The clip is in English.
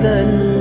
بدل